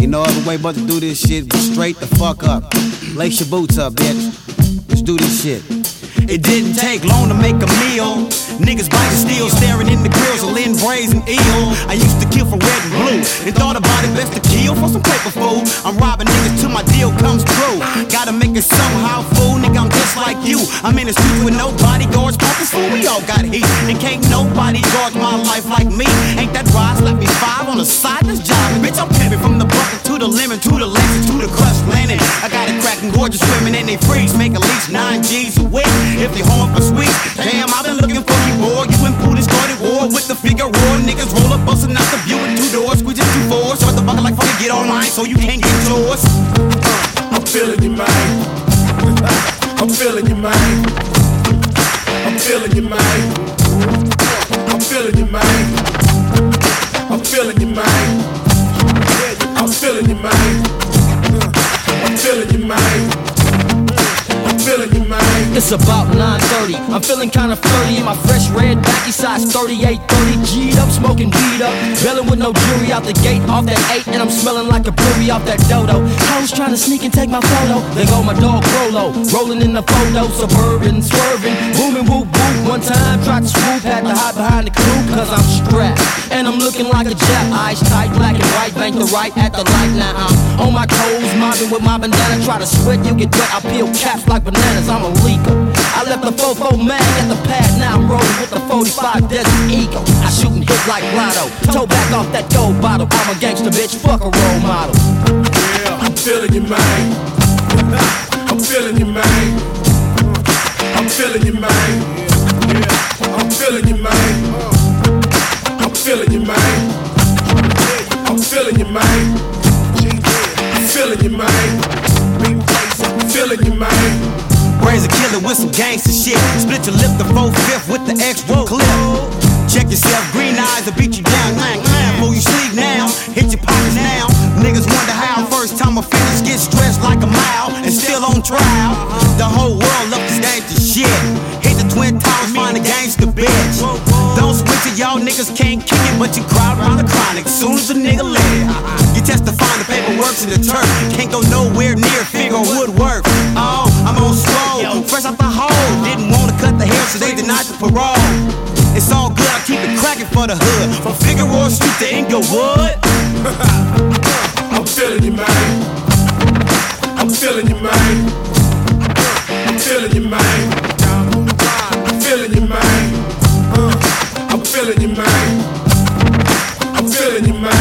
Ain't no other way but to do this shit. Straight the fuck up. Lace your boots up, bitch. Let's do this shit. It didn't take long to make a meal. Niggas biting steel, staring in the grills of Lynn brazen eel. I used to kill for red and blue, and thought about it best to kill for some paper food. I'm in the streets with no bodyguards, pockets full. We all got heat, and can't nobody guard my life like me. Ain't that right? Slap me five on the side, that's job. Bitch, I'm pimping from the bucket to the lemon, to the Lexus, to the crushed landing. I got it cracking gorgeous women, and they freeze, make at least nine G's a week. If they home for sweets, damn, I've been looking for you, boy. You and Pooty started war with the figure war. Niggas roll up, busting out the view with two doors, squeezing two fours. Shut the bucket like fucking get online, so you can't get yours. I'm feeling you, man feeling your mind. I'm feeling your mind. It's about 9.30, I'm feeling kinda flirty In my fresh red backy size 3830 G'd up, smoking weed up. Bailing with no jury out the gate Off that 8 and I'm smelling like a brewery off that dodo. Hoes trying to sneak and take my photo. They go my dog Rolo. Rolling in the photo Suburban, swerving Booming, whoop, whoop One time tried to swoop. Had to hide behind the coupe Cause I'm strapped. And I'm looking like a jet Eyes tight, black and white Bank the right at the light Now. I'm on my toes Mobbing with my bandana. Try to sweat, you get wet. I peel caps like bananas. I'm a sound. I left the fofo man at the pad, now I'm rolling with the 45 Desert Eagle. I shoot and hit like Lotto. Toe back off that gold bottle. I'm a gangster bitch, fuck a role model. Yeah, I'm feeling you, man. I'm feeling you, man. I'm feeling you, man. Yeah, I'm feeling you, man. I'm feeling you, man. I'm feeling you, man. I'm feeling you, man. I'm feeling you, man. Raise a killer with some gangster shit. Split your lip the 4 fifth with the extra clip. Check yourself, green eyes will beat you down. Clang, before you sleep now. Hit your pockets now. Niggas wonder how first time offenders get stressed like a mile and still on trial. The whole world love this gangster shit. Hit the twin towers, find a gangster bitch. Don't switch it, y'all niggas can't kick it, but you crowd around the chronic. Soon as a nigga let it. You testify the paperwork's in the turf. Can't go nowhere near It's all good, I keep it cracking for the hood. From Figueroa Street to Inglewood. I'm feeling you, man. I'm feeling you, man. I'm feeling you, man. I'm feeling you, man. Uh, I'm feeling you, man. I'm feeling you, man.